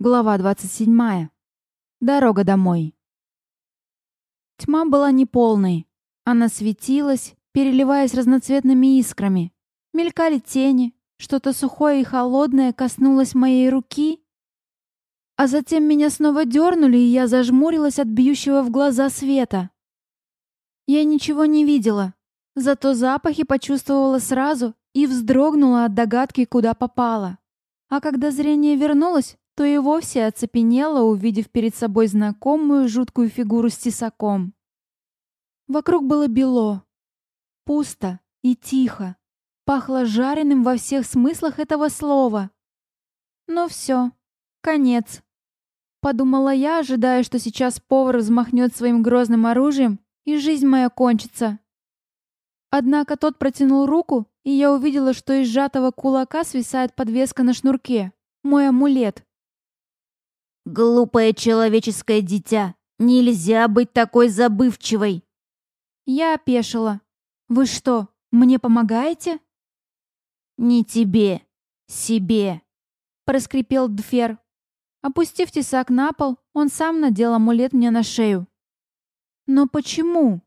Глава 27. Дорога домой. Тьма была неполной. Она светилась, переливаясь разноцветными искрами. Мелькали тени, что-то сухое и холодное коснулось моей руки. А затем меня снова дернули, и я зажмурилась от бьющего в глаза света. Я ничего не видела, зато запахи почувствовала сразу и вздрогнула от догадки, куда попала. А когда зрение вернулось, то и вовсе оцепенела, увидев перед собой знакомую жуткую фигуру с тесаком. Вокруг было бело, пусто и тихо, пахло жареным во всех смыслах этого слова. Ну все, конец. Подумала я, ожидая, что сейчас повар взмахнет своим грозным оружием, и жизнь моя кончится. Однако тот протянул руку, и я увидела, что из сжатого кулака свисает подвеска на шнурке. Мой амулет. «Глупое человеческое дитя! Нельзя быть такой забывчивой!» Я опешила. «Вы что, мне помогаете?» «Не тебе, себе!» Проскрипел Дфер. Опустив тесак на пол, он сам надел амулет мне на шею. «Но почему?»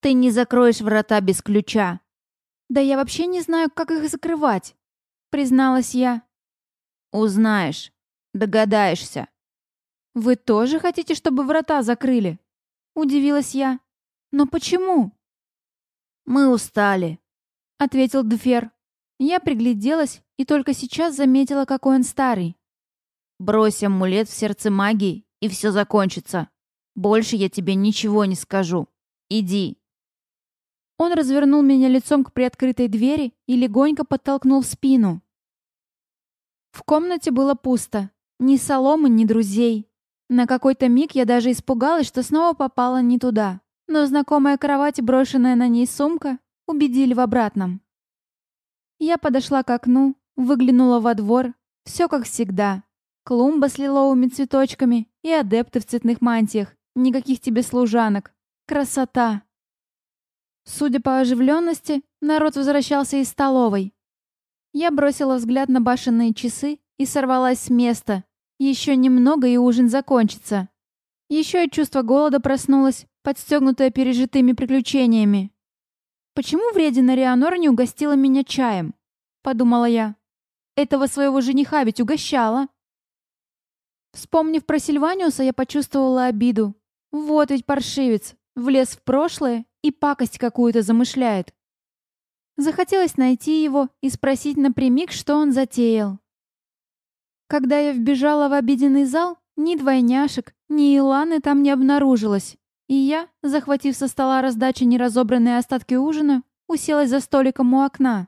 «Ты не закроешь врата без ключа!» «Да я вообще не знаю, как их закрывать!» Призналась я. «Узнаешь!» Догадаешься. Вы тоже хотите, чтобы врата закрыли? Удивилась я. Но почему? Мы устали, ответил Дфер. Я пригляделась и только сейчас заметила, какой он старый. Брось амулет в сердце магии, и все закончится. Больше я тебе ничего не скажу. Иди. Он развернул меня лицом к приоткрытой двери и легонько подтолкнул в спину. В комнате было пусто. Ни соломы, ни друзей. На какой-то миг я даже испугалась, что снова попала не туда. Но знакомая кровать и брошенная на ней сумка убедили в обратном. Я подошла к окну, выглянула во двор. Все как всегда. Клумба с лиловыми цветочками и адепты в цветных мантиях. Никаких тебе служанок. Красота! Судя по оживленности, народ возвращался из столовой. Я бросила взгляд на башенные часы и сорвалась с места. Еще немного, и ужин закончится. Еще и чувство голода проснулось, подстегнутое пережитыми приключениями. «Почему вредина Рианор не угостила меня чаем?» — подумала я. «Этого своего жениха ведь угощала». Вспомнив про Сильваниуса, я почувствовала обиду. Вот ведь паршивец, влез в прошлое и пакость какую-то замышляет. Захотелось найти его и спросить напрямик, что он затеял. Когда я вбежала в обеденный зал, ни двойняшек, ни Иланы там не обнаружилось. И я, захватив со стола раздачи неразобранные остатки ужина, уселась за столиком у окна.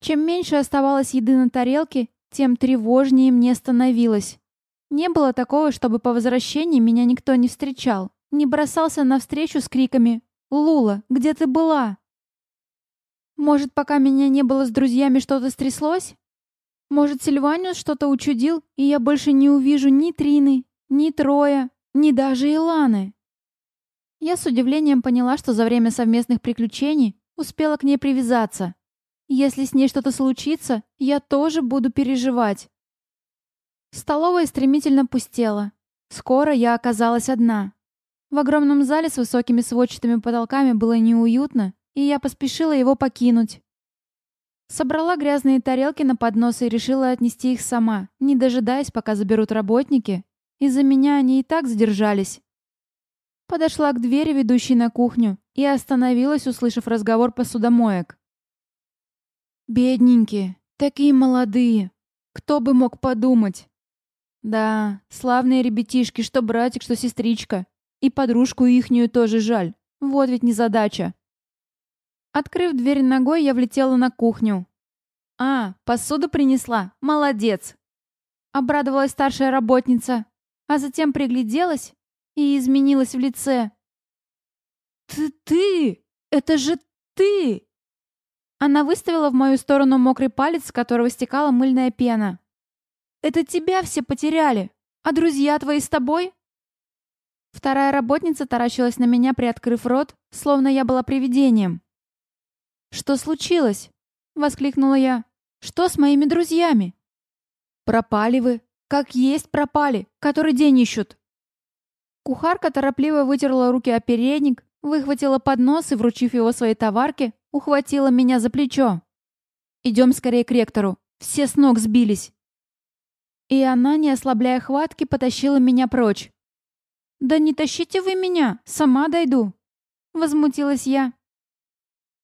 Чем меньше оставалось еды на тарелке, тем тревожнее мне становилось. Не было такого, чтобы по возвращении меня никто не встречал, не бросался навстречу с криками «Лула, где ты была?» Может, пока меня не было с друзьями, что-то стряслось? Может, Сильваниус что-то учудил, и я больше не увижу ни Трины, ни Троя, ни даже Иланы. Я с удивлением поняла, что за время совместных приключений успела к ней привязаться. Если с ней что-то случится, я тоже буду переживать. Столовая стремительно пустела. Скоро я оказалась одна. В огромном зале с высокими сводчатыми потолками было неуютно, и я поспешила его покинуть. Собрала грязные тарелки на поднос и решила отнести их сама, не дожидаясь, пока заберут работники. Из-за меня они и так задержались. Подошла к двери, ведущей на кухню, и остановилась, услышав разговор посудомоек. «Бедненькие, такие молодые. Кто бы мог подумать?» «Да, славные ребятишки, что братик, что сестричка. И подружку ихнюю тоже жаль. Вот ведь незадача. Открыв дверь ногой, я влетела на кухню. «А, посуду принесла? Молодец!» Обрадовалась старшая работница, а затем пригляделась и изменилась в лице. «Ты... ты! Это же ты!» Она выставила в мою сторону мокрый палец, с которого стекала мыльная пена. «Это тебя все потеряли, а друзья твои с тобой?» Вторая работница таращилась на меня, приоткрыв рот, словно я была привидением. «Что случилось?» — воскликнула я. «Что с моими друзьями?» «Пропали вы. Как есть пропали, который день ищут. Кухарка торопливо вытерла руки о передник, выхватила поднос и, вручив его своей товарке, ухватила меня за плечо. «Идем скорее к ректору. Все с ног сбились». И она, не ослабляя хватки, потащила меня прочь. «Да не тащите вы меня, сама дойду», — возмутилась я.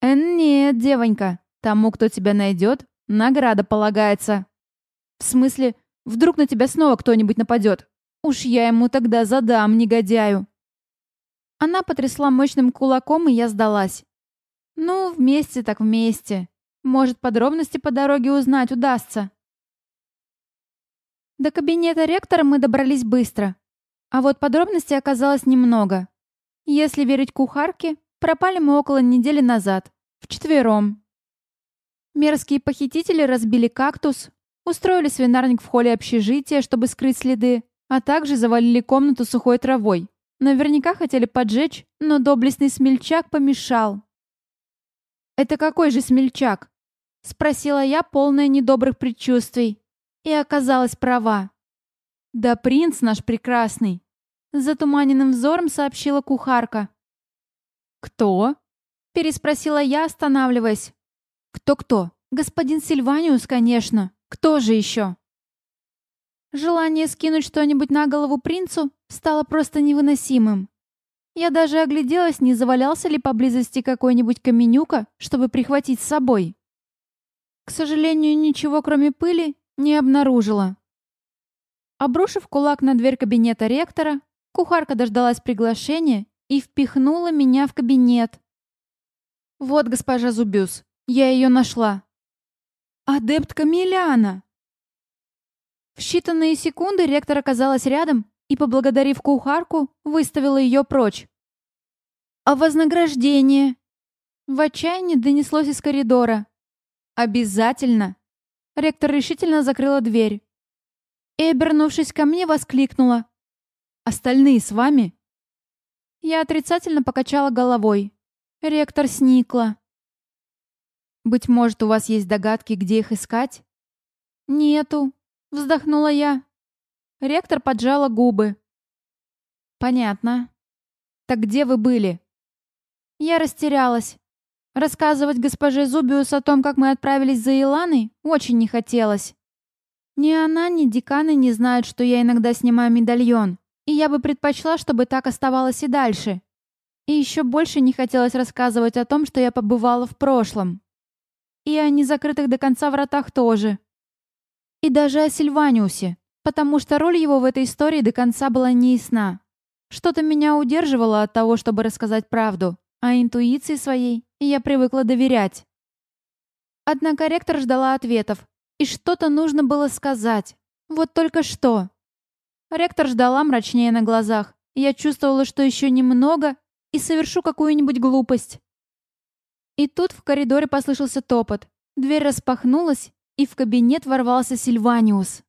«Э, «Нет, девонька, тому, кто тебя найдет, награда полагается». «В смысле, вдруг на тебя снова кто-нибудь нападет? Уж я ему тогда задам, негодяю». Она потрясла мощным кулаком, и я сдалась. «Ну, вместе так вместе. Может, подробности по дороге узнать удастся». До кабинета ректора мы добрались быстро. А вот подробностей оказалось немного. Если верить кухарке, пропали мы около недели назад. Вчетвером. Мерзкие похитители разбили кактус, устроили свинарник в холле общежития, чтобы скрыть следы, а также завалили комнату сухой травой. Наверняка хотели поджечь, но доблестный смельчак помешал. «Это какой же смельчак?» — спросила я, полная недобрых предчувствий. И оказалась права. «Да принц наш прекрасный!» Затуманенным взором сообщила кухарка. «Кто?» — переспросила я, останавливаясь. «Кто-кто? Господин Сильваниус, конечно. Кто же еще?» Желание скинуть что-нибудь на голову принцу стало просто невыносимым. Я даже огляделась, не завалялся ли поблизости какой-нибудь каменюка, чтобы прихватить с собой. К сожалению, ничего кроме пыли не обнаружила. Обрушив кулак на дверь кабинета ректора, кухарка дождалась приглашения и впихнула меня в кабинет. «Вот госпожа Зубюс, я ее нашла». «Адепт Миляна!» В считанные секунды ректор оказалась рядом и, поблагодарив кухарку, выставила ее прочь. «А вознаграждение?» В отчаянии донеслось из коридора. «Обязательно!» Ректор решительно закрыла дверь. И, обернувшись ко мне, воскликнула. «Остальные с вами?» Я отрицательно покачала головой. Ректор сникла. «Быть может, у вас есть догадки, где их искать?» «Нету», — вздохнула я. Ректор поджала губы. «Понятно. Так где вы были?» Я растерялась. Рассказывать госпоже Зубиус о том, как мы отправились за Иланой, очень не хотелось. Ни она, ни деканы не знают, что я иногда снимаю медальон, и я бы предпочла, чтобы так оставалось и дальше. И еще больше не хотелось рассказывать о том, что я побывала в прошлом. И о незакрытых до конца вратах тоже. И даже о Сильваниусе, потому что роль его в этой истории до конца была неясна. Что-то меня удерживало от того, чтобы рассказать правду, а интуиции своей я привыкла доверять. Однако ректор ждала ответов, и что-то нужно было сказать. Вот только что. Ректор ждала мрачнее на глазах, я чувствовала, что еще немного, и совершу какую-нибудь глупость. И тут в коридоре послышался топот. Дверь распахнулась, и в кабинет ворвался Сильваниус.